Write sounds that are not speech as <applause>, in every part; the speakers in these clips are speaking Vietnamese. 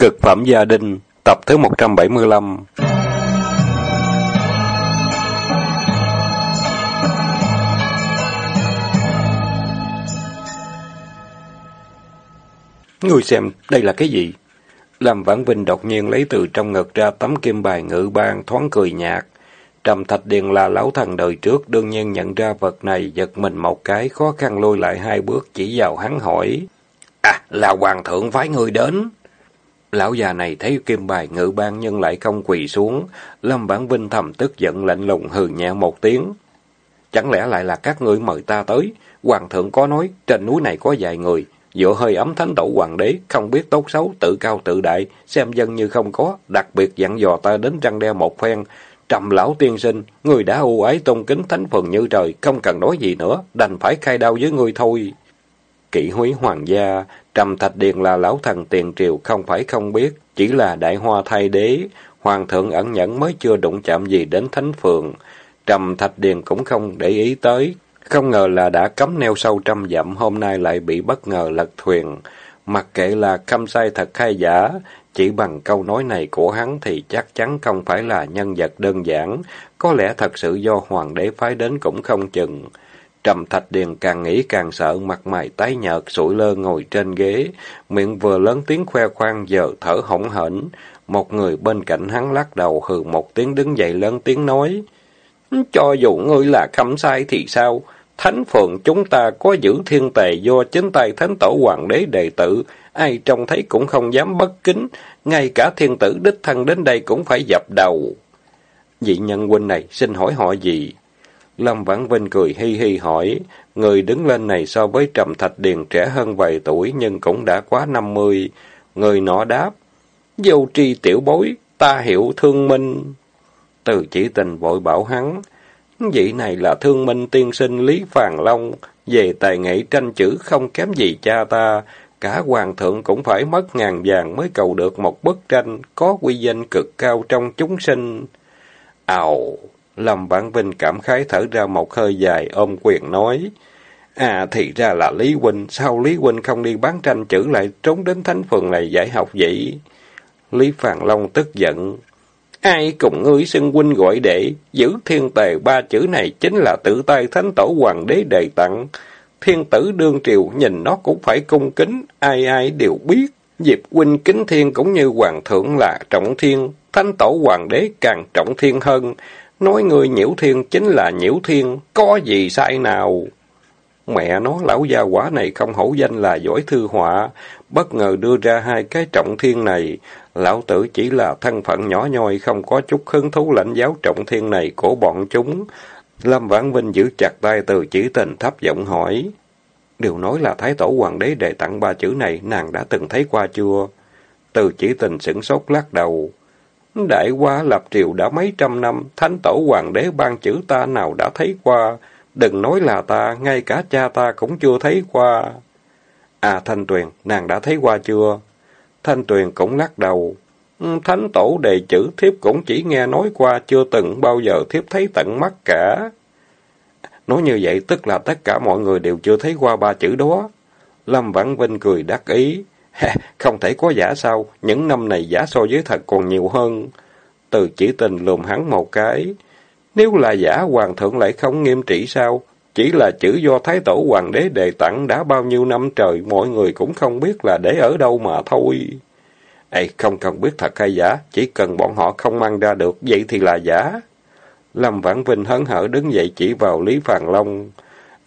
Cực phẩm gia đình, tập thứ 175 Ngươi xem, đây là cái gì? làm Vãn Vinh đột nhiên lấy từ trong ngực ra tấm kim bài ngự ban thoáng cười nhạt. Trầm Thạch Điền là lão thần đời trước, đương nhiên nhận ra vật này, giật mình một cái, khó khăn lôi lại hai bước, chỉ vào hắn hỏi. À, là hoàng thượng phái người đến. Lão già này thấy kim bài ngự ban nhưng lại không quỳ xuống. Lâm Bản Vinh thầm tức giận lạnh lùng hừ nhẹ một tiếng. Chẳng lẽ lại là các ngươi mời ta tới? Hoàng thượng có nói, trên núi này có vài người, dựa hơi ấm thánh tổ hoàng đế, không biết tốt xấu, tự cao tự đại, xem dân như không có, đặc biệt dặn dò ta đến răng đeo một phen. Trầm lão tiên sinh, người đã ưu ái tôn kính thánh phường như trời, không cần nói gì nữa, đành phải khai đau với người thôi kỷ húy hoàng gia, Trầm Thạch Điền là lão thần tiền triều không phải không biết, chỉ là đại hoa thay đế, hoàng thượng ẩn nhẫn mới chưa đụng chạm gì đến thánh phượng Trầm Thạch Điền cũng không để ý tới, không ngờ là đã cấm neo sâu trăm dặm, hôm nay lại bị bất ngờ lật thuyền. Mặc kệ là khâm sai thật hay giả, chỉ bằng câu nói này của hắn thì chắc chắn không phải là nhân vật đơn giản, có lẽ thật sự do hoàng đế phái đến cũng không chừng. Trầm Thạch Điền càng nghĩ càng sợ, mặt mày tái nhợt, sủi lơ ngồi trên ghế, miệng vừa lớn tiếng khoe khoang giờ thở hổn hển. Một người bên cạnh hắn lắc đầu hừ một tiếng đứng dậy lớn tiếng nói. Cho dù ngươi là khâm sai thì sao? Thánh phượng chúng ta có giữ thiên tề do chính tay thánh tổ hoàng đế đệ tử, ai trông thấy cũng không dám bất kính, ngay cả thiên tử đích thân đến đây cũng phải dập đầu. Vị nhân huynh này xin hỏi họ gì? Lâm Vãn Vinh cười hi hi hỏi, người đứng lên này so với Trầm Thạch Điền trẻ hơn vài tuổi nhưng cũng đã quá năm mươi. Người nọ đáp, dâu tri tiểu bối, ta hiểu thương minh. Từ chỉ tình vội bảo hắn, vị này là thương minh tiên sinh Lý Phàn Long, về tài nghệ tranh chữ không kém gì cha ta, cả hoàng thượng cũng phải mất ngàn vàng mới cầu được một bức tranh có quy danh cực cao trong chúng sinh. Ào! Lâm Vãn Vinh cảm khái thở ra một hơi dài, ôm quyền nói. À, thì ra là Lý Huynh, sao Lý Huynh không đi bán tranh chữ lại trốn đến thánh phường này giải học vậy? Lý Phàn Long tức giận. Ai cùng ngươi xưng huynh gọi đệ, giữ thiên tề ba chữ này chính là tự tay thánh tổ hoàng đế đề tặng. Thiên tử đương triều nhìn nó cũng phải cung kính, ai ai đều biết. Diệp huynh kính thiên cũng như hoàng thượng là trọng thiên, thánh tổ hoàng đế càng trọng thiên hơn. Nói người nhiễu thiên chính là nhiễu thiên, có gì sai nào? Mẹ nó lão gia quả này không hổ danh là giỏi thư họa, bất ngờ đưa ra hai cái trọng thiên này. Lão tử chỉ là thân phận nhỏ nhoi, không có chút hứng thú lãnh giáo trọng thiên này của bọn chúng. Lâm Vãn Vinh giữ chặt tay từ chỉ tình thấp giọng hỏi. Điều nói là Thái Tổ Hoàng đế đề tặng ba chữ này, nàng đã từng thấy qua chưa? Từ chỉ tình sửng sốt lắc đầu. Đại qua lập triều đã mấy trăm năm, thánh tổ hoàng đế ban chữ ta nào đã thấy qua. Đừng nói là ta, ngay cả cha ta cũng chưa thấy qua. À Thanh Tuyền, nàng đã thấy qua chưa? Thanh Tuyền cũng lắc đầu. Ừ, thánh tổ đề chữ thiếp cũng chỉ nghe nói qua, chưa từng bao giờ thiếp thấy tận mắt cả. Nói như vậy tức là tất cả mọi người đều chưa thấy qua ba chữ đó. Lâm Vãn Vinh cười đắc ý không thể có giả sao, những năm này giả so với thật còn nhiều hơn. Từ chỉ tình lùm hắn một cái. Nếu là giả, hoàng thượng lại không nghiêm trị sao? Chỉ là chữ do Thái Tổ Hoàng đế đề tặng đã bao nhiêu năm trời, mọi người cũng không biết là để ở đâu mà thôi. Ê, không cần biết thật hay giả, chỉ cần bọn họ không mang ra được, vậy thì là giả. Lâm Vãn Vinh hấn hở đứng dậy chỉ vào Lý Phàn Long.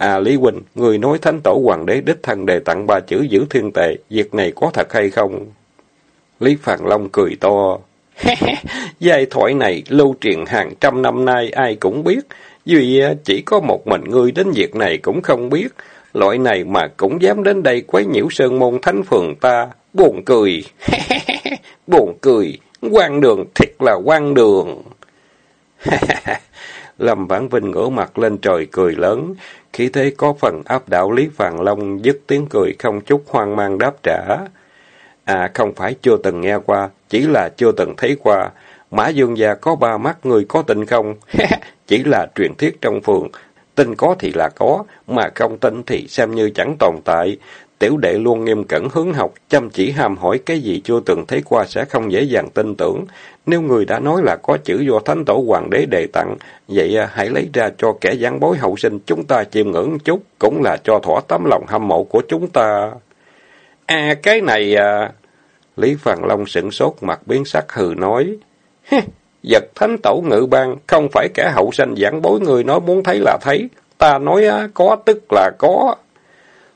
À Lý Huynh, người nói thánh tổ hoàng đế đích thân đề tặng ba chữ giữ thiên tệ, việc này có thật hay không? Lý Phàn Long cười to. <laughs> Giai thoại này lưu truyền hàng trăm năm nay ai cũng biết, duy à, chỉ có một mình ngươi đến việc này cũng không biết. Loại này mà cũng dám đến đây quấy nhiễu sơn môn thánh phường ta, buồn cười. <laughs> buồn cười, quan đường thiệt là quan đường. <laughs> Lâm Vãn Vinh ngửa mặt lên trời cười lớn, khi thế có phần áp đảo Lý Phàn Long dứt tiếng cười không chút hoang mang đáp trả. À không phải chưa từng nghe qua, chỉ là chưa từng thấy qua. Mã Dương gia có ba mắt người có tin không? <laughs> chỉ là truyền thuyết trong phường. Tin có thì là có, mà không tin thì xem như chẳng tồn tại. Tiểu đệ luôn nghiêm cẩn hướng học, chăm chỉ hàm hỏi cái gì chưa từng thấy qua sẽ không dễ dàng tin tưởng. Nếu người đã nói là có chữ do Thánh Tổ Hoàng đế đề tặng, vậy à, hãy lấy ra cho kẻ giảng bối hậu sinh chúng ta chiêm ngưỡng chút, cũng là cho thỏa tấm lòng hâm mộ của chúng ta. À, cái này à... Lý Phàn Long sửng sốt mặt biến sắc hừ nói. Giật thánh tổ ngự ban, không phải kẻ hậu sinh giảng bối người nói muốn thấy là thấy. Ta nói á, có tức là có.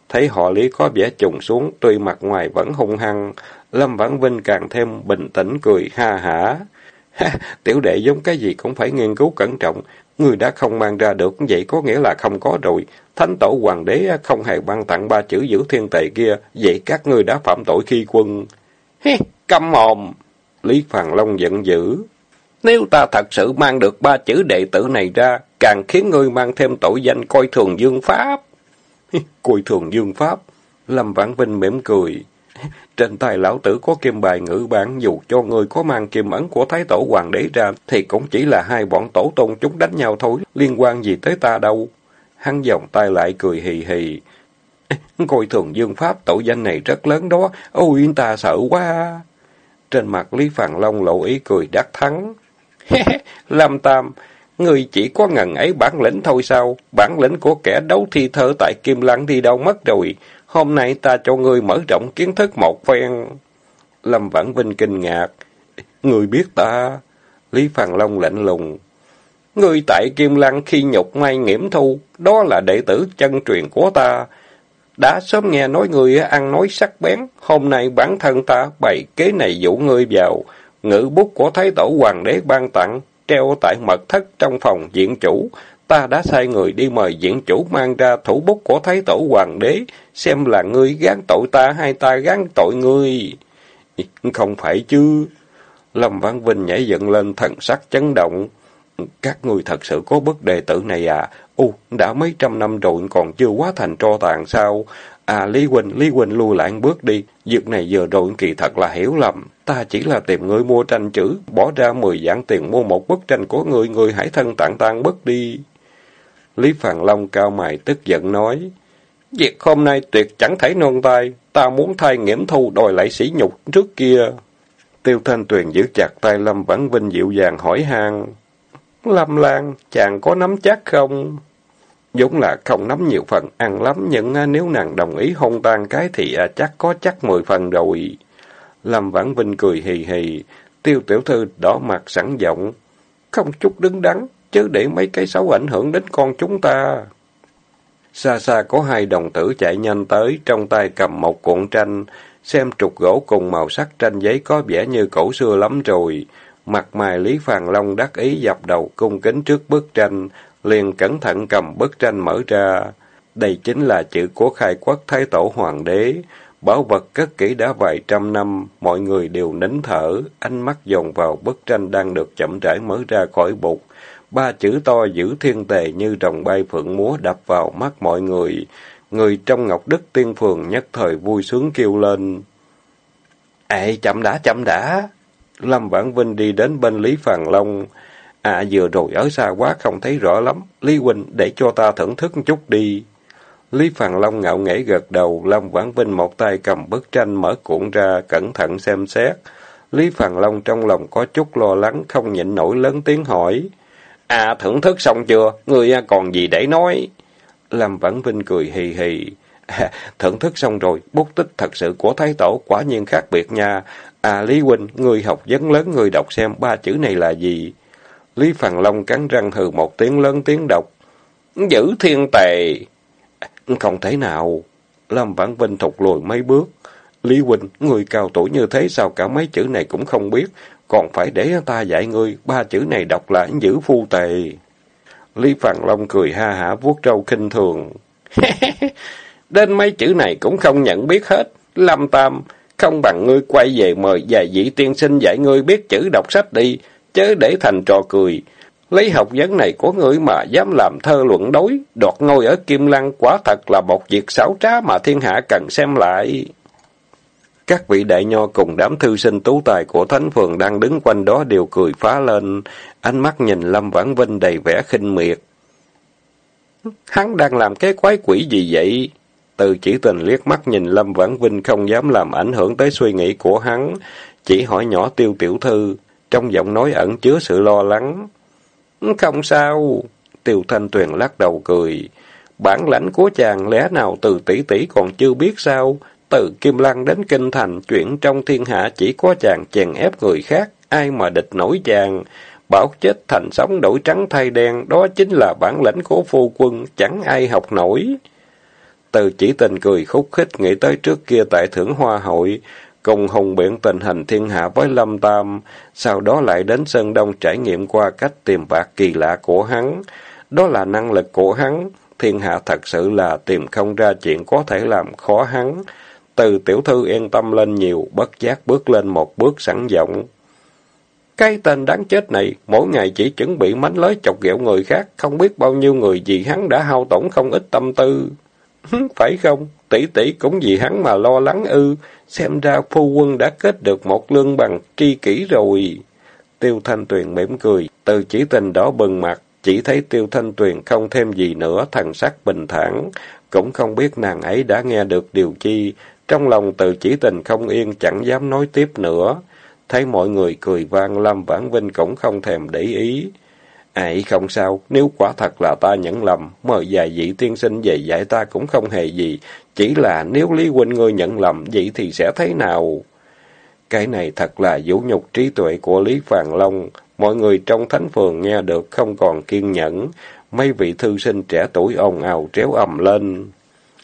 Thấy họ Lý có vẻ trùng xuống, tuy mặt ngoài vẫn hung hăng. Lâm Vãn Vinh càng thêm bình tĩnh cười ha hả. <laughs> Tiểu đệ giống cái gì cũng phải nghiên cứu cẩn trọng. Người đã không mang ra được, vậy có nghĩa là không có rồi. Thánh tổ hoàng đế không hề ban tặng ba chữ giữ thiên tệ kia, vậy các ngươi đã phạm tội khi quân. Hi, câm mồm! Lý Phàn Long giận dữ. Nếu ta thật sự mang được ba chữ đệ tử này ra, càng khiến ngươi mang thêm tội danh coi thường dương pháp. <laughs> coi thường dương pháp. Lâm Vãn Vinh mỉm cười. Trên tay lão tử có kim bài ngữ bản, dù cho người có mang kim ấn của Thái Tổ Hoàng đế ra, thì cũng chỉ là hai bọn tổ tôn chúng đánh nhau thôi, liên quan gì tới ta đâu. Hắn vòng tay lại cười hì hì. <laughs> Coi thường dương pháp tội danh này rất lớn đó, ôi ta sợ quá. Trên mặt Lý Phàn Long lộ ý cười đắc thắng. <laughs> Lâm Tam, người chỉ có ngần ấy bản lĩnh thôi sao? Bản lĩnh của kẻ đấu thi thơ tại Kim Lăng đi đâu mất rồi? Hôm nay ta cho ngươi mở rộng kiến thức một phen. Lâm Vãn Vinh kinh ngạc. Người biết ta? Lý Phàng Long lạnh lùng. Ngươi tại Kim Lăng khi nhục mai nghiễm thu, đó là đệ tử chân truyền của ta. Đã sớm nghe nói ngươi ăn nói sắc bén, hôm nay bản thân ta bày kế này dụ ngươi vào. Ngữ bút của Thái Tổ Hoàng đế ban tặng, treo tại mật thất trong phòng diện chủ. Ta đã sai người đi mời diện chủ mang ra thủ bút của Thái Tổ Hoàng đế, xem là ngươi gán tội ta hay ta gán tội ngươi. Không phải chứ. Lâm Văn Vinh nhảy dựng lên thần sắc chấn động. Các người thật sự có bức đệ tử này à? U đã mấy trăm năm rồi còn chưa quá thành tro tàn sao? À, Lý Quỳnh, Lý Quỳnh lùi lại bước đi. Việc này giờ rồi kỳ thật là hiểu lầm. Ta chỉ là tìm người mua tranh chữ, bỏ ra mười vạn tiền mua một bức tranh của người, người hãy thân Tạng tan bớt đi. Lý Phàn Long cao mày tức giận nói. Việc hôm nay tuyệt chẳng thấy nôn tay, ta muốn thay nghiễm thu đòi lại sỉ nhục trước kia. Tiêu Thanh Tuyền giữ chặt tay Lâm Vãn Vinh dịu dàng hỏi han Lâm Lan, chàng có nắm chắc không? Dũng là không nắm nhiều phần ăn lắm, nhưng à, nếu nàng đồng ý hôn tan cái thì à, chắc có chắc mười phần rồi. Lâm Vãn Vinh cười hì hì, tiêu tiểu thư đỏ mặt sẵn giọng. Không chút đứng đắn, chứ để mấy cái xấu ảnh hưởng đến con chúng ta. Xa xa có hai đồng tử chạy nhanh tới, trong tay cầm một cuộn tranh, xem trục gỗ cùng màu sắc tranh giấy có vẻ như cổ xưa lắm rồi. Mặt mày Lý Phàn Long đắc ý dập đầu cung kính trước bức tranh, liền cẩn thận cầm bức tranh mở ra. Đây chính là chữ của khai quốc Thái Tổ Hoàng đế. Bảo vật cất kỹ đã vài trăm năm, mọi người đều nín thở, ánh mắt dồn vào bức tranh đang được chậm rãi mở ra khỏi bục. Ba chữ to giữ thiên tề như rồng bay phượng múa đập vào mắt mọi người. Người trong Ngọc Đức Tiên Phường nhất thời vui sướng kêu lên. Ê, chậm đã, chậm đã! Lâm Vãn Vinh đi đến bên Lý Phàn Long. À, vừa rồi ở xa quá không thấy rõ lắm. Lý Huynh, để cho ta thưởng thức chút đi. Lý Phàn Long ngạo nghễ gật đầu, Lâm Vãn Vinh một tay cầm bức tranh mở cuộn ra, cẩn thận xem xét. Lý Phàn Long trong lòng có chút lo lắng, không nhịn nổi lớn tiếng hỏi. À, thưởng thức xong chưa? Người à, còn gì để nói? Lâm Vãn Vinh cười hì hì. À, thưởng thức xong rồi, bút tích thật sự của Thái Tổ quả nhiên khác biệt nha. À, Lý Huynh, người học vấn lớn người đọc xem ba chữ này là gì? Lý Phàn Long cắn răng hừ một tiếng lớn tiếng đọc. Giữ thiên tề. Không thể nào. Lâm Vãn Vinh thụt lùi mấy bước. Lý Huynh, người cao tuổi như thế sao cả mấy chữ này cũng không biết. Còn phải để ta dạy ngươi, ba chữ này đọc là giữ phu tề. Lý Phàn Long cười ha hả vuốt râu khinh thường. <laughs> Đến mấy chữ này cũng không nhận biết hết. Lâm Tam, không bằng ngươi quay về mời vài vị tiên sinh dạy ngươi biết chữ đọc sách đi, chớ để thành trò cười. Lấy học vấn này của người mà dám làm thơ luận đối, đoạt ngôi ở Kim Lăng quả thật là một việc xảo trá mà thiên hạ cần xem lại. Các vị đại nho cùng đám thư sinh tú tài của Thánh Phường đang đứng quanh đó đều cười phá lên, ánh mắt nhìn Lâm Vãn Vinh đầy vẻ khinh miệt. Hắn đang làm cái quái quỷ gì vậy? Từ chỉ tình liếc mắt nhìn Lâm Vãn Vinh không dám làm ảnh hưởng tới suy nghĩ của hắn, chỉ hỏi nhỏ tiêu tiểu thư, trong giọng nói ẩn chứa sự lo lắng. Không sao, tiêu thanh tuyền lắc đầu cười. Bản lãnh của chàng lẽ nào từ tỷ tỷ còn chưa biết sao? Từ Kim Lăng đến Kinh Thành, chuyện trong thiên hạ chỉ có chàng chèn ép người khác, ai mà địch nổi chàng. Bảo chết thành sống đổi trắng thay đen, đó chính là bản lãnh của phu quân, chẳng ai học nổi. Từ chỉ tình cười khúc khích nghĩ tới trước kia tại thưởng hoa hội, cùng hùng biện tình hình thiên hạ với Lâm Tam, sau đó lại đến Sơn Đông trải nghiệm qua cách tìm bạc kỳ lạ của hắn. Đó là năng lực của hắn, thiên hạ thật sự là tìm không ra chuyện có thể làm khó hắn. Từ tiểu thư yên tâm lên nhiều, bất giác bước lên một bước sẵn giọng. Cái tên đáng chết này, mỗi ngày chỉ chuẩn bị mánh lới chọc ghẹo người khác, không biết bao nhiêu người vì hắn đã hao tổn không ít tâm tư. <laughs> Phải không? Tỷ tỷ cũng vì hắn mà lo lắng ư. Xem ra phu quân đã kết được một lương bằng tri kỷ rồi. Tiêu Thanh Tuyền mỉm cười, từ chỉ tình đó bừng mặt, chỉ thấy Tiêu Thanh Tuyền không thêm gì nữa, thần sắc bình thản, cũng không biết nàng ấy đã nghe được điều chi. Trong lòng từ chỉ tình không yên, chẳng dám nói tiếp nữa. Thấy mọi người cười vang, Lâm Vãn Vinh cũng không thèm để ý. Ấy không sao, nếu quả thật là ta nhận lầm, mời vài vị tiên sinh về dạy ta cũng không hề gì. Chỉ là nếu Lý Huynh ngươi nhận lầm, vậy thì sẽ thế nào? Cái này thật là vũ nhục trí tuệ của Lý Phàn Long. Mọi người trong thánh phường nghe được không còn kiên nhẫn. Mấy vị thư sinh trẻ tuổi ồn ào tréo ầm lên.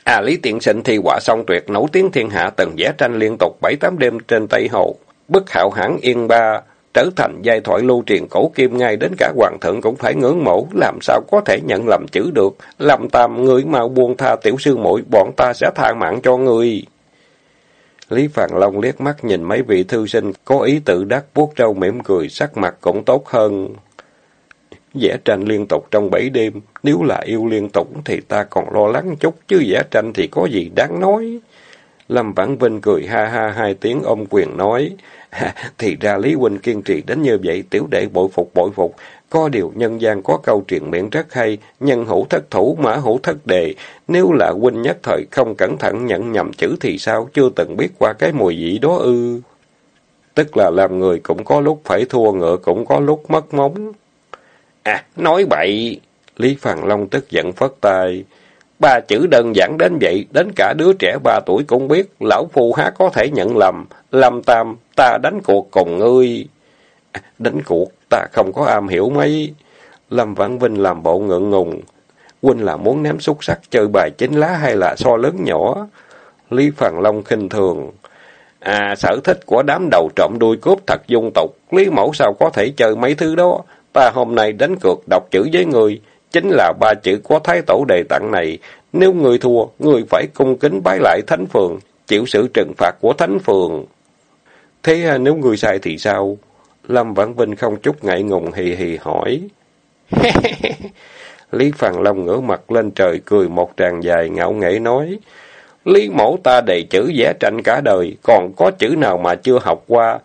À Lý Tiện Sinh thi quả song tuyệt nổi tiếng thiên hạ từng vẽ tranh liên tục bảy tám đêm trên Tây Hồ. Bức hạo hãng yên ba, trở thành giai thoại lưu truyền cổ kim ngay đến cả hoàng thượng cũng phải ngưỡng mộ, làm sao có thể nhận lầm chữ được. làm tam, người mau buông tha tiểu sư muội bọn ta sẽ tha mạng cho người. Lý Phàn Long liếc mắt nhìn mấy vị thư sinh, có ý tự đắc vuốt râu mỉm cười, sắc mặt cũng tốt hơn. Vẽ tranh liên tục trong bảy đêm, nếu là yêu liên tục thì ta còn lo lắng chút, chứ vẽ tranh thì có gì đáng nói. Lâm Vãn Vinh cười ha ha hai tiếng ôm quyền nói, <laughs> thì ra Lý Huynh kiên trì đến như vậy, tiểu đệ bội phục bội phục. Có điều nhân gian có câu truyền miệng rất hay, nhân hữu thất thủ, mã hữu thất đề. Nếu là huynh nhất thời không cẩn thận nhận nhầm chữ thì sao, chưa từng biết qua cái mùi vị đó ư. Tức là làm người cũng có lúc phải thua ngựa, cũng có lúc mất móng. À, nói bậy! Lý Phàn Long tức giận phất tay. Ba chữ đơn giản đến vậy, đến cả đứa trẻ ba tuổi cũng biết, lão phu há có thể nhận lầm. Lâm Tam, ta đánh cuộc cùng ngươi. À, đánh cuộc, ta không có am hiểu mấy. Lâm Vãn Vinh làm bộ ngượng ngùng. Huynh là muốn ném xúc sắc chơi bài chính lá hay là so lớn nhỏ? Lý Phàng Long khinh thường. À, sở thích của đám đầu trộm đuôi cướp thật dung tục. Lý mẫu sao có thể chơi mấy thứ đó? Ta hôm nay đánh cược đọc chữ với người. Chính là ba chữ của Thái Tổ đề tặng này. Nếu người thua, người phải cung kính bái lại Thánh Phường, chịu sự trừng phạt của Thánh Phường. Thế nếu người sai thì sao? Lâm Vãn Vinh không chút ngại ngùng hì hì hỏi. <laughs> Lý Phàn Long ngửa mặt lên trời cười một tràng dài ngạo nghễ nói. Lý mẫu ta đầy chữ vẽ tranh cả đời, còn có chữ nào mà chưa học qua,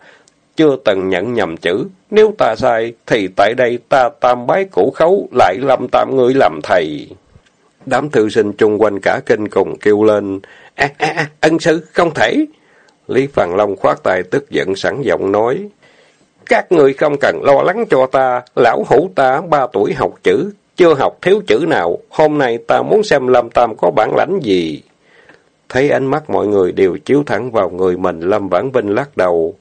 chưa từng nhận nhầm chữ. Nếu ta sai, thì tại đây ta tam bái củ khấu, lại lâm tam người làm thầy. Đám thư sinh chung quanh cả kinh cùng kêu lên. À, à, à, ân sư, không thể. Lý Phàn Long khoát tay tức giận sẵn giọng nói. Các người không cần lo lắng cho ta, lão hủ ta ba tuổi học chữ, chưa học thiếu chữ nào, hôm nay ta muốn xem Lâm Tam có bản lãnh gì. Thấy ánh mắt mọi người đều chiếu thẳng vào người mình, Lâm Vãn Vinh lắc đầu.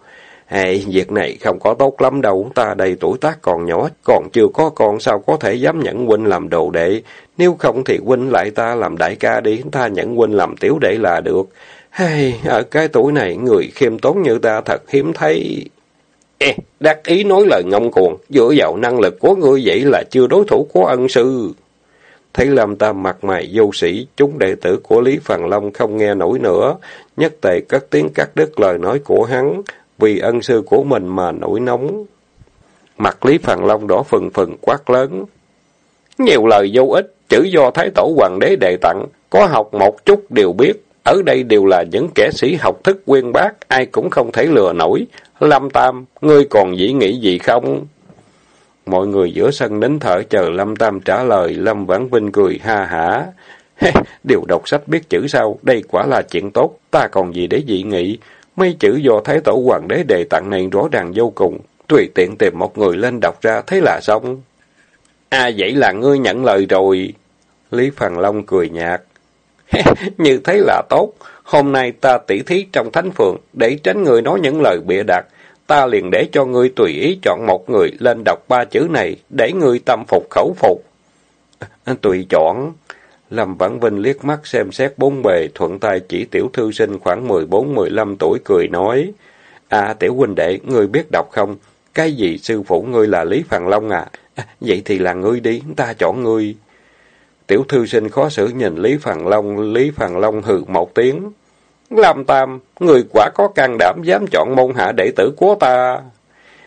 Hệ, việc này không có tốt lắm đâu, ta đây tuổi tác còn nhỏ, còn chưa có con sao có thể dám nhận huynh làm đồ đệ. Nếu không thì huynh lại ta làm đại ca đi, ta nhận huynh làm tiểu đệ là được. Hay, ở cái tuổi này, người khiêm tốn như ta thật hiếm thấy. Ê, đắc ý nói lời ngông cuồng, dựa vào năng lực của ngươi vậy là chưa đối thủ của ân sư. Thấy làm Tam mặt mày vô sĩ, chúng đệ tử của Lý Phàn Long không nghe nổi nữa, nhất tề cất tiếng cắt đứt lời nói của hắn, vì ân sư của mình mà nổi nóng. Mặt Lý Phàn Long đỏ phừng phừng quát lớn. Nhiều lời vô ích, chữ do Thái Tổ Hoàng đế đề tặng, có học một chút đều biết. Ở đây đều là những kẻ sĩ học thức quyên bác, ai cũng không thể lừa nổi. Lâm Tam, ngươi còn dĩ nghĩ gì không? Mọi người giữa sân nín thở chờ Lâm Tam trả lời, Lâm Vãn Vinh cười ha hả. <laughs> Điều đọc sách biết chữ sao, đây quả là chuyện tốt, ta còn gì để dị nghị. Mấy chữ do Thái Tổ Hoàng đế đề tặng này rõ ràng vô cùng, tùy tiện tìm một người lên đọc ra, thế là xong. À vậy là ngươi nhận lời rồi. Lý Phàng Long cười nhạt. <laughs> Như thế là tốt, hôm nay ta tỉ thí trong thánh phường, để tránh người nói những lời bịa đặt. Ta liền để cho ngươi tùy ý chọn một người lên đọc ba chữ này, để ngươi tâm phục khẩu phục. <laughs> Tùy chọn. Lâm Vãn Vinh liếc mắt xem xét bốn bề, thuận tay chỉ tiểu thư sinh khoảng 14-15 tuổi cười nói. À tiểu huynh đệ, ngươi biết đọc không? Cái gì sư phụ ngươi là Lý Phàn Long à? à? Vậy thì là ngươi đi, ta chọn ngươi. Tiểu thư sinh khó xử nhìn Lý Phàn Long, Lý Phàn Long hừ một tiếng. Lâm Tam, người quả có can đảm dám chọn môn hạ đệ tử của ta.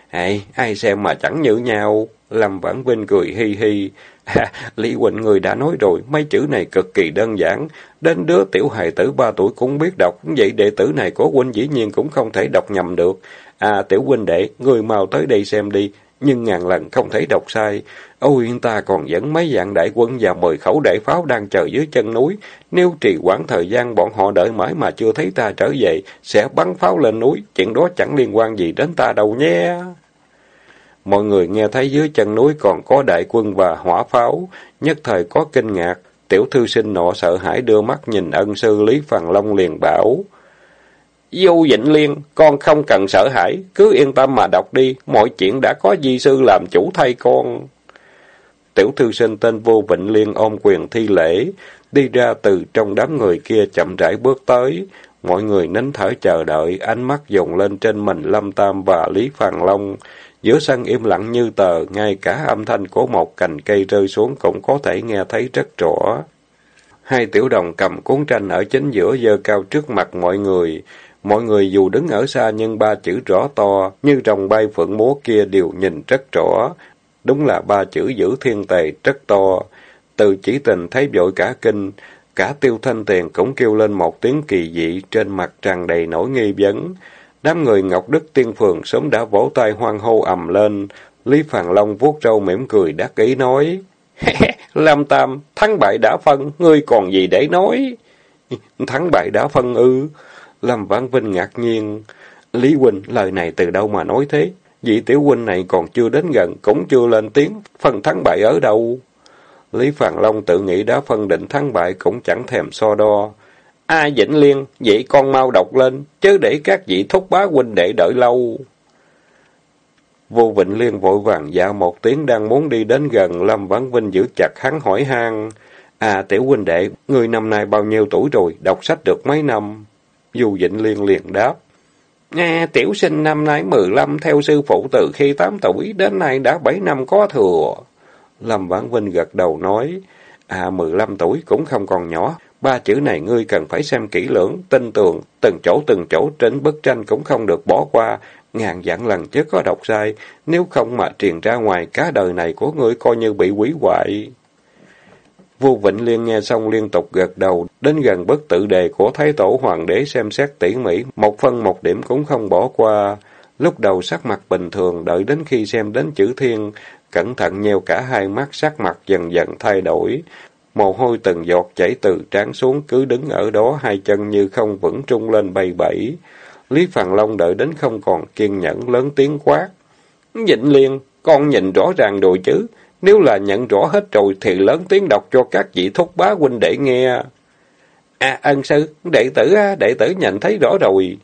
Hay, ai xem mà chẳng như nhau. Lâm Vãn Vinh cười hi hi. À, Lý Quỳnh người đã nói rồi, mấy chữ này cực kỳ đơn giản. Đến đứa tiểu hài tử ba tuổi cũng biết đọc, vậy đệ tử này của huynh dĩ nhiên cũng không thể đọc nhầm được. À tiểu huynh đệ, người mau tới đây xem đi, nhưng ngàn lần không thể đọc sai. Ôi, ta còn dẫn mấy dạng đại quân và mười khẩu đại pháo đang chờ dưới chân núi. Nếu trì quãng thời gian bọn họ đợi mãi mà chưa thấy ta trở về, sẽ bắn pháo lên núi. Chuyện đó chẳng liên quan gì đến ta đâu nhé. Mọi người nghe thấy dưới chân núi còn có đại quân và hỏa pháo, nhất thời có kinh ngạc. Tiểu thư sinh nọ sợ hãi đưa mắt nhìn ân sư Lý Phàn Long liền bảo. Du Vịnh Liên, con không cần sợ hãi, cứ yên tâm mà đọc đi, mọi chuyện đã có di sư làm chủ thay con. Tiểu thư sinh tên Vô Vịnh Liên ôm quyền thi lễ, đi ra từ trong đám người kia chậm rãi bước tới. Mọi người nín thở chờ đợi, ánh mắt dồn lên trên mình Lâm Tam và Lý Phàn Long. Giữa sân im lặng như tờ, ngay cả âm thanh của một cành cây rơi xuống cũng có thể nghe thấy rất rõ. Hai tiểu đồng cầm cuốn tranh ở chính giữa dơ cao trước mặt mọi người. Mọi người dù đứng ở xa nhưng ba chữ rõ to, như rồng bay phượng múa kia đều nhìn rất rõ. Đúng là ba chữ giữ thiên tề rất to. Từ chỉ tình thấy vội cả kinh, cả tiêu thanh tiền cũng kêu lên một tiếng kỳ dị, trên mặt tràn đầy nỗi nghi vấn. Đám người Ngọc Đức Tiên Phường sớm đã vỗ tay hoan hô ầm lên. Lý Phàn Long vuốt râu mỉm cười đắc ý nói. Lam Tam, thắng bại đã phân, ngươi còn gì để nói? thắng bại đã phân ư. Lâm Vãn Vinh ngạc nhiên. Lý Huynh, lời này từ đâu mà nói thế? Vị tiểu huynh này còn chưa đến gần, cũng chưa lên tiếng, phân thắng bại ở đâu? Lý Phàn Long tự nghĩ đã phân định thắng bại cũng chẳng thèm so đo. A Vĩnh Liên, vậy con mau đọc lên, chứ để các vị thúc bá huynh đệ đợi lâu. Vô Vịnh Liên vội vàng dạ một tiếng đang muốn đi đến gần, Lâm Văn Vinh giữ chặt hắn hỏi han À tiểu huynh đệ, người năm nay bao nhiêu tuổi rồi, đọc sách được mấy năm? Du Vịnh Liên liền đáp. Nghe tiểu sinh năm nay mười lăm theo sư phụ từ khi tám tuổi đến nay đã bảy năm có thừa. Lâm Vãn Vinh gật đầu nói, à mười lăm tuổi cũng không còn nhỏ, ba chữ này ngươi cần phải xem kỹ lưỡng, tin tưởng, từng chỗ từng chỗ trên bức tranh cũng không được bỏ qua, ngàn dặn lần chứ có đọc sai, nếu không mà truyền ra ngoài cả đời này của ngươi coi như bị quỷ hoại. Vua Vịnh Liên nghe xong liên tục gật đầu, đến gần bức tự đề của Thái Tổ Hoàng đế xem xét tỉ mỉ, một phân một điểm cũng không bỏ qua. Lúc đầu sắc mặt bình thường, đợi đến khi xem đến chữ thiên, cẩn thận nheo cả hai mắt sắc mặt dần dần thay đổi. Mồ hôi từng giọt chảy từ trán xuống, cứ đứng ở đó hai chân như không vững trung lên bay bẫy. Lý Phàn Long đợi đến không còn kiên nhẫn lớn tiếng quát. Vịnh Liên, con nhìn rõ ràng rồi chứ. Nếu là nhận rõ hết rồi thì lớn tiếng đọc cho các vị thúc bá huynh đệ nghe. À, ân sư, đệ tử á, đệ tử nhận thấy rõ rồi.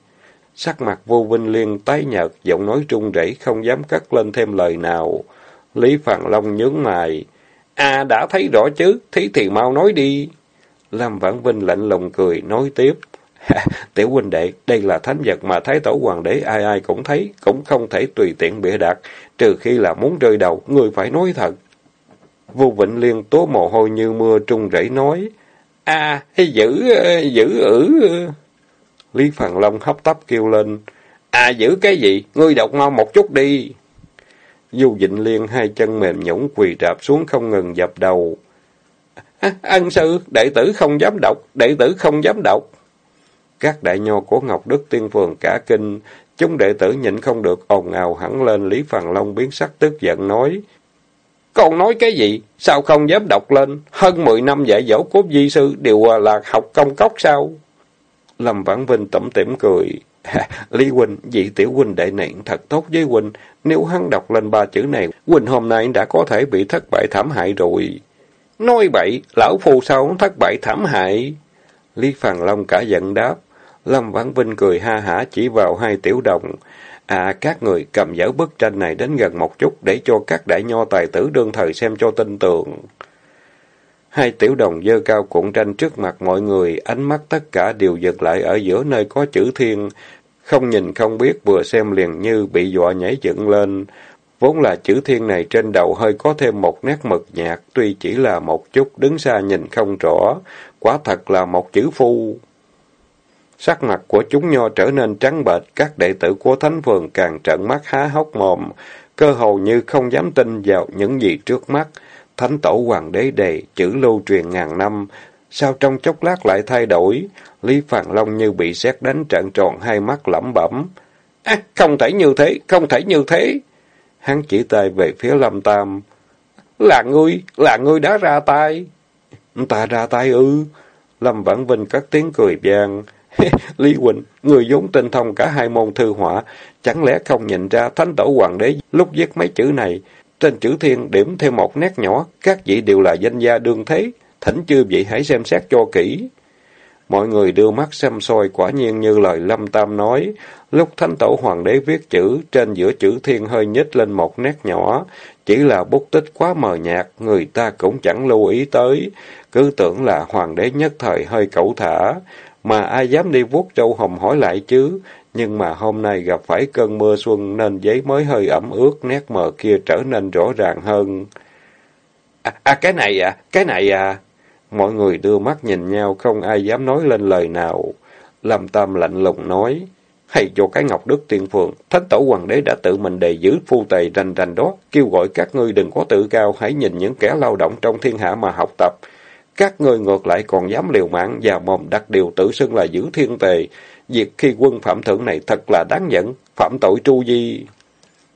Sắc mặt vô vinh liên tái nhợt, giọng nói trung rẩy không dám cất lên thêm lời nào. Lý Phàn Long nhướng mày. À, đã thấy rõ chứ, thí thì mau nói đi. Lâm Vãn Vinh lạnh lùng cười, nói tiếp. <laughs> Tiểu huynh đệ, đây là thánh vật mà Thái Tổ Hoàng đế ai ai cũng thấy, cũng không thể tùy tiện bịa đặt, trừ khi là muốn rơi đầu, người phải nói thật. Vô Vịnh Liên tố mồ hôi như mưa trung rẩy nói. À, giữ, giữ ử. Lý Phàn Long hấp tấp kêu lên. À, giữ cái gì? Ngươi đọc mau một chút đi. Du Vịnh Liên hai chân mềm nhũng quỳ rạp xuống không ngừng dập đầu. À, ân sư, đệ tử không dám đọc, đệ tử không dám đọc. Các đại nho của Ngọc Đức Tiên Phường cả kinh, chúng đệ tử nhịn không được ồn ào hẳn lên, Lý Phàn Long biến sắc tức giận nói. Con nói cái gì? Sao không dám đọc lên? Hơn mười năm dạy dỗ của di sư đều à là học công cốc sao? Lâm Vãn Vinh tẩm tỉm cười. Lý Huynh, vị tiểu huynh đệ này thật tốt với Huynh. Nếu hắn đọc lên ba chữ này, Quỳnh hôm nay đã có thể bị thất bại thảm hại rồi. Nói bậy, lão phù sao thất bại thảm hại? Lý Phàn Long cả giận đáp. Lâm Vãn Vinh cười ha hả chỉ vào hai tiểu đồng. À, các người cầm dở bức tranh này đến gần một chút để cho các đại nho tài tử đương thời xem cho tin tưởng. Hai tiểu đồng dơ cao cuộn tranh trước mặt mọi người, ánh mắt tất cả đều giật lại ở giữa nơi có chữ thiên. Không nhìn không biết, vừa xem liền như bị dọa nhảy dựng lên. Vốn là chữ thiên này trên đầu hơi có thêm một nét mực nhạt, tuy chỉ là một chút, đứng xa nhìn không rõ. Quả thật là một chữ phu. Sắc mặt của chúng nho trở nên trắng bệch, các đệ tử của Thánh Phường càng trợn mắt há hốc mồm, cơ hồ như không dám tin vào những gì trước mắt. Thánh tổ hoàng đế đề, chữ lưu truyền ngàn năm, sao trong chốc lát lại thay đổi? Lý Phàn Long như bị xét đánh trận tròn hai mắt lẩm bẩm. À, không thể như thế, không thể như thế. Hắn chỉ tay về phía Lâm Tam. Là ngươi, là ngươi đã ra tay. Ta ra tay ư. Lâm Vãn Vinh cất tiếng cười vang. <laughs> Lý Quỳnh, người vốn tinh thông cả hai môn thư họa, chẳng lẽ không nhìn ra thánh tổ hoàng đế lúc viết mấy chữ này, trên chữ thiên điểm thêm một nét nhỏ, các vị đều là danh gia đương thế, thỉnh chưa vị hãy xem xét cho kỹ. Mọi người đưa mắt xem soi quả nhiên như lời Lâm Tam nói. Lúc Thánh Tổ Hoàng đế viết chữ, trên giữa chữ thiên hơi nhích lên một nét nhỏ. Chỉ là bút tích quá mờ nhạt, người ta cũng chẳng lưu ý tới. Cứ tưởng là Hoàng đế nhất thời hơi cẩu thả. Mà ai dám đi vuốt trâu hồng hỏi lại chứ? Nhưng mà hôm nay gặp phải cơn mưa xuân nên giấy mới hơi ẩm ướt, nét mờ kia trở nên rõ ràng hơn. À, à cái này à, cái này à. Mọi người đưa mắt nhìn nhau, không ai dám nói lên lời nào. Lâm Tam lạnh lùng nói, hay cho cái Ngọc Đức Tiên phượng Thánh Tổ Hoàng đế đã tự mình đề giữ phu tề rành rành đó, kêu gọi các ngươi đừng có tự cao, hãy nhìn những kẻ lao động trong thiên hạ mà học tập. Các ngươi ngược lại còn dám liều mạng và mồm đặt điều tự xưng là giữ thiên tề. Việc khi quân phạm thượng này thật là đáng giận, phạm tội tru di.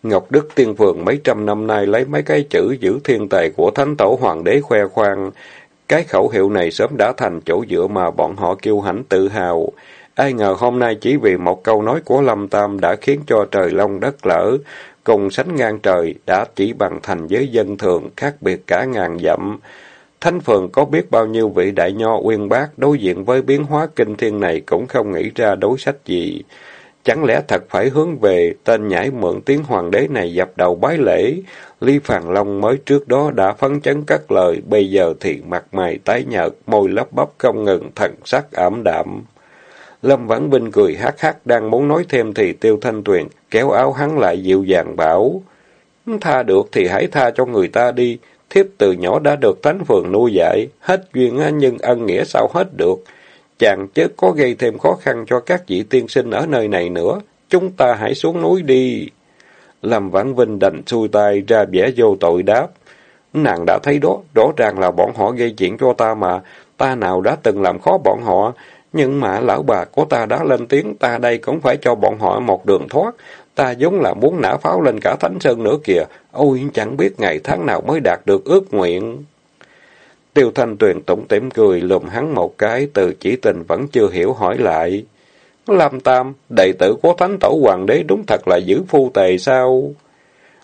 Ngọc Đức Tiên phượng mấy trăm năm nay lấy mấy cái chữ giữ thiên tề của Thánh Tổ Hoàng đế khoe khoang. Cái khẩu hiệu này sớm đã thành chỗ dựa mà bọn họ kiêu hãnh tự hào. Ai ngờ hôm nay chỉ vì một câu nói của Lâm Tam đã khiến cho trời long đất lở, cùng sánh ngang trời đã chỉ bằng thành với dân thường, khác biệt cả ngàn dặm. Thánh Phường có biết bao nhiêu vị đại nho uyên bác đối diện với biến hóa kinh thiên này cũng không nghĩ ra đối sách gì. Chẳng lẽ thật phải hướng về tên nhảy mượn tiếng hoàng đế này dập đầu bái lễ? Lý Phàn Long mới trước đó đã phấn chấn các lời, bây giờ thì mặt mày tái nhợt, môi lấp bắp không ngừng, thần sắc ảm đạm. Lâm Vãn Vinh cười hát hát đang muốn nói thêm thì Tiêu Thanh Tuyền kéo áo hắn lại dịu dàng bảo. Tha được thì hãy tha cho người ta đi, thiếp từ nhỏ đã được thánh phường nuôi dạy, hết duyên nhưng ân nghĩa sao hết được. Chàng chứ có gây thêm khó khăn cho các vị tiên sinh ở nơi này nữa, chúng ta hãy xuống núi đi. Lâm Vãn Vinh đành xuôi tay ra vẻ vô tội đáp. Nàng đã thấy đó, rõ ràng là bọn họ gây chuyện cho ta mà, ta nào đã từng làm khó bọn họ, nhưng mà lão bà của ta đã lên tiếng, ta đây cũng phải cho bọn họ một đường thoát. Ta giống là muốn nã pháo lên cả Thánh Sơn nữa kìa, ôi chẳng biết ngày tháng nào mới đạt được ước nguyện. Tiêu Thanh Tuyền tủm tỉm cười lùm hắn một cái, từ chỉ tình vẫn chưa hiểu hỏi lại. Lam Tam, đệ tử của Thánh Tổ Hoàng đế đúng thật là giữ phu tề sao?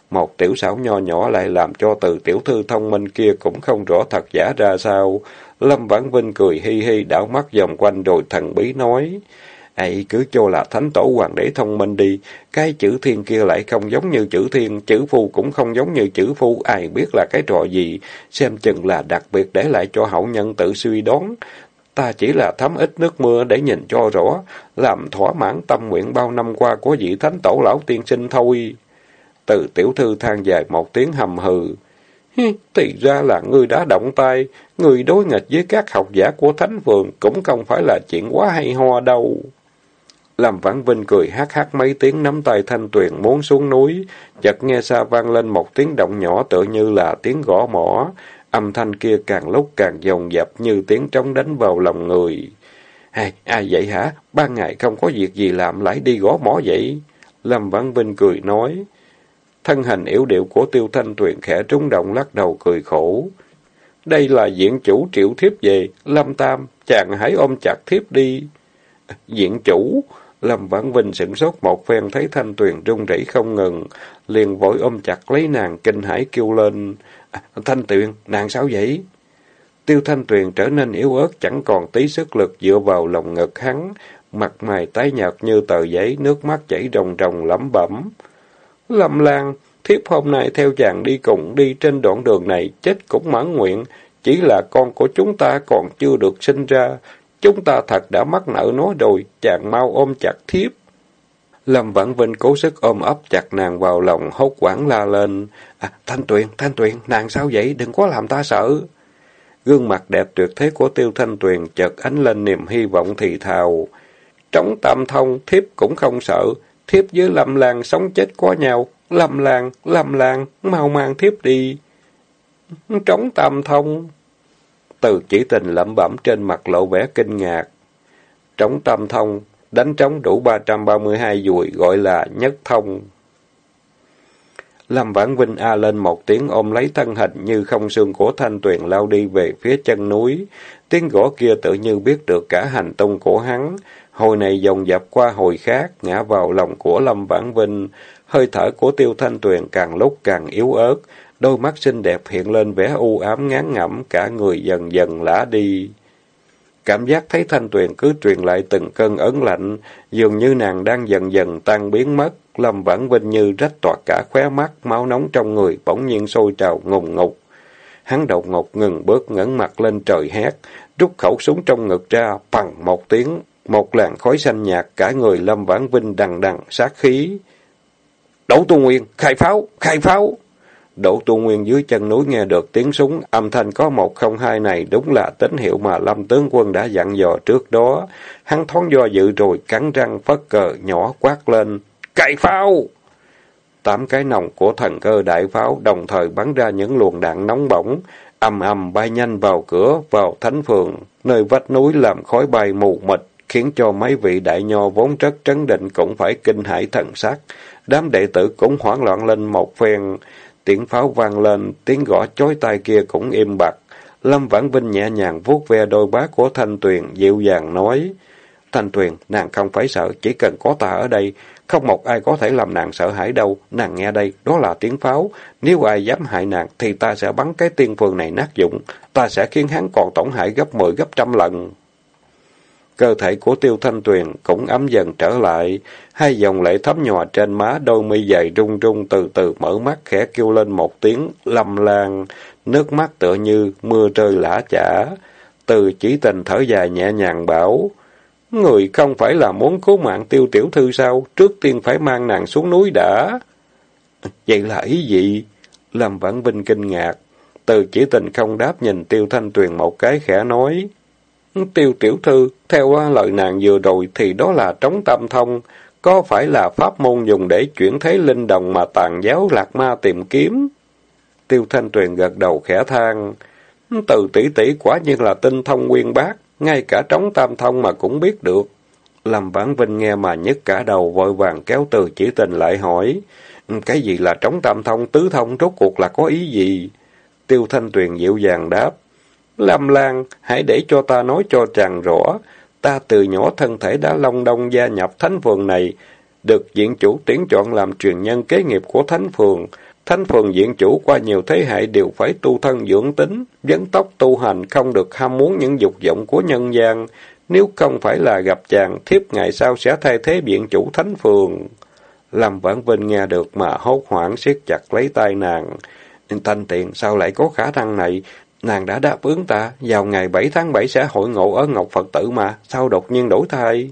Một tiểu xảo nho nhỏ lại làm cho từ tiểu thư thông minh kia cũng không rõ thật giả ra sao. Lâm Vãn Vinh cười hi hi đảo mắt vòng quanh rồi thần bí nói. Hãy cứ cho là thánh tổ hoàng đế thông minh đi, cái chữ thiên kia lại không giống như chữ thiên, chữ phu cũng không giống như chữ phu, ai biết là cái trò gì, xem chừng là đặc biệt để lại cho hậu nhân tự suy đoán. Ta chỉ là thấm ít nước mưa để nhìn cho rõ, làm thỏa mãn tâm nguyện bao năm qua của vị thánh tổ lão tiên sinh thôi. Từ tiểu thư than dài một tiếng hầm hừ. Thì ra là ngươi đã động tay, người đối nghịch với các học giả của thánh vườn cũng không phải là chuyện quá hay ho đâu. Làm Vãn Vinh cười hát hát mấy tiếng nắm tay Thanh Tuyền muốn xuống núi, chợt nghe xa vang lên một tiếng động nhỏ tựa như là tiếng gõ mỏ, âm thanh kia càng lúc càng dồn dập như tiếng trống đánh vào lòng người. Ai, ai vậy hả? Ban ngày không có việc gì làm lại đi gõ mỏ vậy? Lâm Vãn Vinh cười nói. Thân hình yếu điệu của tiêu thanh tuyền khẽ trúng động lắc đầu cười khổ. Đây là diện chủ triệu thiếp về, Lâm Tam, chàng hãy ôm chặt thiếp đi. Diện chủ, Lâm Vãn Vinh sửng sốt một phen thấy Thanh Tuyền run rẩy không ngừng, liền vội ôm chặt lấy nàng kinh hãi kêu lên. À, thanh Tuyền, nàng sao vậy? Tiêu Thanh Tuyền trở nên yếu ớt chẳng còn tí sức lực dựa vào lòng ngực hắn, mặt mày tái nhợt như tờ giấy, nước mắt chảy ròng ròng lẩm bẩm. Lâm Lan, thiếp hôm nay theo chàng đi cùng đi trên đoạn đường này, chết cũng mãn nguyện, chỉ là con của chúng ta còn chưa được sinh ra, chúng ta thật đã mắc nợ nó rồi, chàng mau ôm chặt thiếp. Lâm Vãn Vinh cố sức ôm ấp chặt nàng vào lòng, hốt quảng la lên. À, Thanh Tuyền, Thanh Tuyền, nàng sao vậy? Đừng có làm ta sợ. Gương mặt đẹp tuyệt thế của Tiêu Thanh Tuyền chợt ánh lên niềm hy vọng thì thào. Trống tam thông, thiếp cũng không sợ. Thiếp với Lâm Lan sống chết có nhau. Lâm Lan, Lâm Lan, mau mang thiếp đi. Trống tam thông. Từ chỉ tình lẩm bẩm trên mặt lộ vẻ kinh ngạc. Trống tam thông, đánh trống đủ 332 dùi gọi là nhất thông. Lâm Vãn Vinh a lên một tiếng ôm lấy thân hình như không xương của thanh tuyền lao đi về phía chân núi. Tiếng gõ kia tự như biết được cả hành tung của hắn. Hồi này dòng dập qua hồi khác, ngã vào lòng của Lâm Vãn Vinh. Hơi thở của tiêu thanh tuyền càng lúc càng yếu ớt. Đôi mắt xinh đẹp hiện lên vẻ u ám ngán ngẩm, cả người dần dần lã đi. Cảm giác thấy thanh tuyền cứ truyền lại từng cơn ấn lạnh, dường như nàng đang dần dần tan biến mất. Lâm Vãn Vinh như rách toạc cả khóe mắt, máu nóng trong người bỗng nhiên sôi trào ngùng ngục. Hắn đột ngột ngừng bước ngẩng mặt lên trời hét, rút khẩu súng trong ngực ra, bằng một tiếng, một làn khói xanh nhạt, cả người Lâm Vãn Vinh đằng đằng sát khí. Đỗ Tu Nguyên, khai pháo, khai pháo! Đỗ Tu Nguyên dưới chân núi nghe được tiếng súng, âm thanh có một không hai này đúng là tín hiệu mà Lâm tướng quân đã dặn dò trước đó. Hắn thoáng do dự rồi cắn răng phất cờ nhỏ quát lên, cậy pháo! Tám cái nòng của thần cơ đại pháo đồng thời bắn ra những luồng đạn nóng bỏng, ầm ầm bay nhanh vào cửa, vào thánh phường, nơi vách núi làm khói bay mù mịt, khiến cho mấy vị đại nho vốn rất trấn định cũng phải kinh hãi thần sắc. Đám đệ tử cũng hoảng loạn lên một phen, tiếng pháo vang lên, tiếng gõ chói tai kia cũng im bặt. Lâm Vãn Vinh nhẹ nhàng vuốt ve đôi bá của Thanh Tuyền, dịu dàng nói, Thanh Tuyền, nàng không phải sợ, chỉ cần có ta ở đây, không một ai có thể làm nàng sợ hãi đâu, nàng nghe đây, đó là tiếng pháo. Nếu ai dám hại nàng, thì ta sẽ bắn cái tiên phường này nát dụng, ta sẽ khiến hắn còn tổn hại gấp mười gấp trăm lần. Cơ thể của Tiêu Thanh Tuyền cũng ấm dần trở lại, hai dòng lệ thấm nhòa trên má, đôi mi dày rung rung từ từ mở mắt khẽ kêu lên một tiếng lâm lan, nước mắt tựa như mưa rơi lã chả. Từ chỉ tình thở dài nhẹ nhàng bảo, Người không phải là muốn cứu mạng tiêu tiểu thư sao? Trước tiên phải mang nàng xuống núi đã. Vậy là ý gì? Lâm Vãn Vinh kinh ngạc. Từ chỉ tình không đáp nhìn tiêu thanh tuyền một cái khẽ nói. Tiêu tiểu thư, theo à, lời nàng vừa rồi thì đó là trống tam thông. Có phải là pháp môn dùng để chuyển thế linh đồng mà tàn giáo lạc ma tìm kiếm? Tiêu thanh tuyền gật đầu khẽ than. Từ tỷ tỷ quả nhiên là tinh thông nguyên bác ngay cả trống tam thông mà cũng biết được. Lâm Vãn Vinh nghe mà nhức cả đầu vội vàng kéo từ chỉ tình lại hỏi, cái gì là trống tam thông, tứ thông, rốt cuộc là có ý gì? Tiêu Thanh Tuyền dịu dàng đáp, Lâm Lan, hãy để cho ta nói cho chàng rõ, ta từ nhỏ thân thể đã long đông gia nhập thánh phường này, được diện chủ tuyển chọn làm truyền nhân kế nghiệp của thánh phường, Thánh phường diện chủ qua nhiều thế hệ đều phải tu thân dưỡng tính, vấn tốc tu hành không được ham muốn những dục vọng của nhân gian. Nếu không phải là gặp chàng, thiếp ngày sau sẽ thay thế viện chủ thánh phường. Lâm Vãn Vinh nghe được mà hốt hoảng siết chặt lấy tay nàng. Thanh tiện sao lại có khả năng này? Nàng đã đáp ứng ta, vào ngày 7 tháng 7 sẽ hội ngộ ở Ngọc Phật tử mà, sao đột nhiên đổi thai?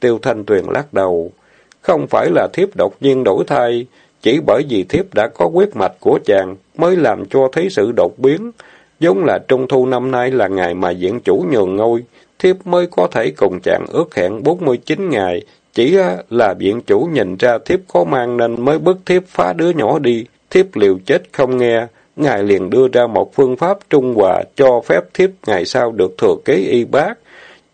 Tiêu Thanh Tuyền lắc đầu. Không phải là thiếp đột nhiên đổi thai, chỉ bởi vì thiếp đã có quyết mạch của chàng mới làm cho thấy sự đột biến. Giống là trung thu năm nay là ngày mà diện chủ nhường ngôi, thiếp mới có thể cùng chàng ước hẹn 49 ngày. Chỉ là viện chủ nhìn ra thiếp có mang nên mới bức thiếp phá đứa nhỏ đi. Thiếp liều chết không nghe. Ngài liền đưa ra một phương pháp trung hòa cho phép thiếp ngày sau được thừa kế y bác.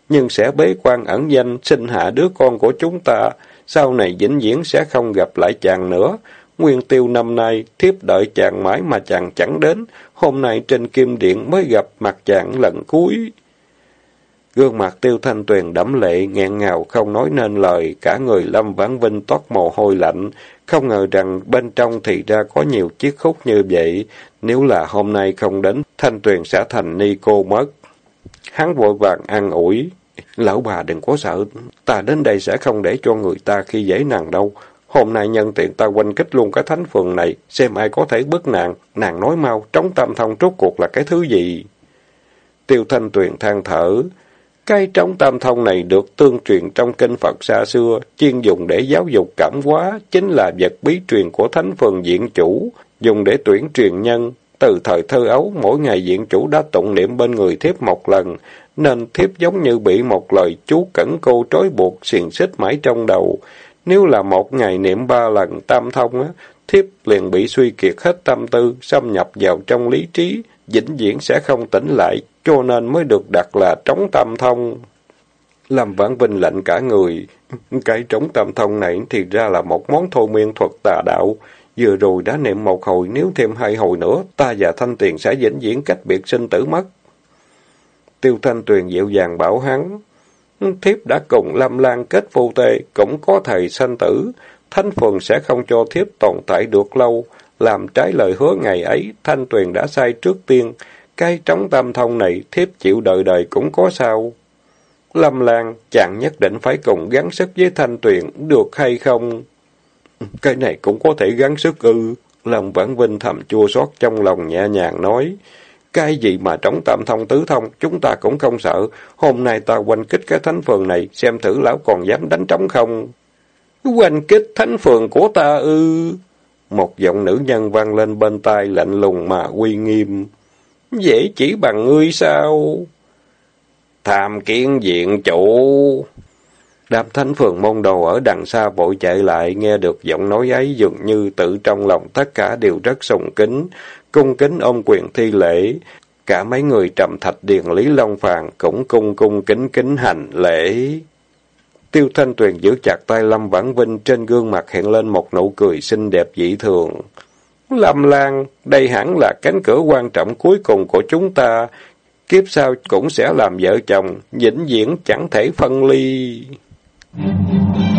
Nhưng sẽ bế quan ẩn danh sinh hạ đứa con của chúng ta. Sau này vĩnh viễn sẽ không gặp lại chàng nữa. Nguyên tiêu năm nay, thiếp đợi chàng mãi mà chàng chẳng đến. Hôm nay trên kim điện mới gặp mặt chàng lần cuối. Gương mặt tiêu thanh tuyền đẫm lệ, nghẹn ngào không nói nên lời, cả người Lâm Vãn Vinh toát mồ hôi lạnh. Không ngờ rằng bên trong thì ra có nhiều chiếc khúc như vậy. Nếu là hôm nay không đến, thanh tuyền sẽ thành ni cô mất. Hắn vội vàng ăn ủi. Lão bà đừng có sợ, ta đến đây sẽ không để cho người ta khi dễ nàng đâu. Hôm nay nhân tiện ta quanh kích luôn cái thánh phường này, xem ai có thể bức nàng. Nàng nói mau, trống tam thông rốt cuộc là cái thứ gì? Tiêu thanh tuyền than thở. Cái trống tam thông này được tương truyền trong kinh Phật xa xưa, chuyên dùng để giáo dục cảm hóa, chính là vật bí truyền của thánh phường diện chủ, dùng để tuyển truyền nhân. Từ thời thơ ấu, mỗi ngày diện chủ đã tụng niệm bên người thiếp một lần, nên thiếp giống như bị một lời chú cẩn cô trói buộc, xiềng xích mãi trong đầu. Nếu là một ngày niệm ba lần tam thông, á, thiếp liền bị suy kiệt hết tâm tư, xâm nhập vào trong lý trí, vĩnh viễn sẽ không tỉnh lại, cho nên mới được đặt là trống tam thông. làm Vãn Vinh lạnh cả người. Cái trống tam thông này thì ra là một món thô miên thuật tà đạo. Vừa rồi đã niệm một hồi, nếu thêm hai hồi nữa, ta và Thanh Tiền sẽ vĩnh viễn cách biệt sinh tử mất. Tiêu Thanh Tuyền dịu dàng bảo hắn. Thiếp đã cùng Lâm Lan kết phu tê, cũng có thầy sanh tử. thanh Phường sẽ không cho thiếp tồn tại được lâu. Làm trái lời hứa ngày ấy, Thanh Tuyền đã sai trước tiên. Cái trống tam thông này, thiếp chịu đợi đời cũng có sao. Lâm Lan, chàng nhất định phải cùng gắng sức với Thanh Tuyền, được hay không? Cái này cũng có thể gắng sức ư. Lòng Vãn Vinh thầm chua xót trong lòng nhẹ nhàng nói. Cái gì mà trống tam thông tứ thông, chúng ta cũng không sợ. Hôm nay ta quanh kích cái thánh phường này, xem thử lão còn dám đánh trống không? Quanh kích thánh phường của ta ư? Một giọng nữ nhân vang lên bên tai lạnh lùng mà uy nghiêm. Dễ chỉ bằng ngươi sao? Tham kiến diện chủ. Đám thánh phường môn đồ ở đằng xa vội chạy lại, nghe được giọng nói ấy dường như tự trong lòng tất cả đều rất sùng kính, cung kính ôm quyền thi lễ. Cả mấy người trầm thạch điền Lý Long Phàn cũng cung cung kính kính hành lễ. Tiêu Thanh Tuyền giữ chặt tay Lâm Vãn Vinh, trên gương mặt hiện lên một nụ cười xinh đẹp dị thường. Lâm Lan, đây hẳn là cánh cửa quan trọng cuối cùng của chúng ta. Kiếp sau cũng sẽ làm vợ chồng, vĩnh viễn chẳng thể phân ly. Mm-hmm.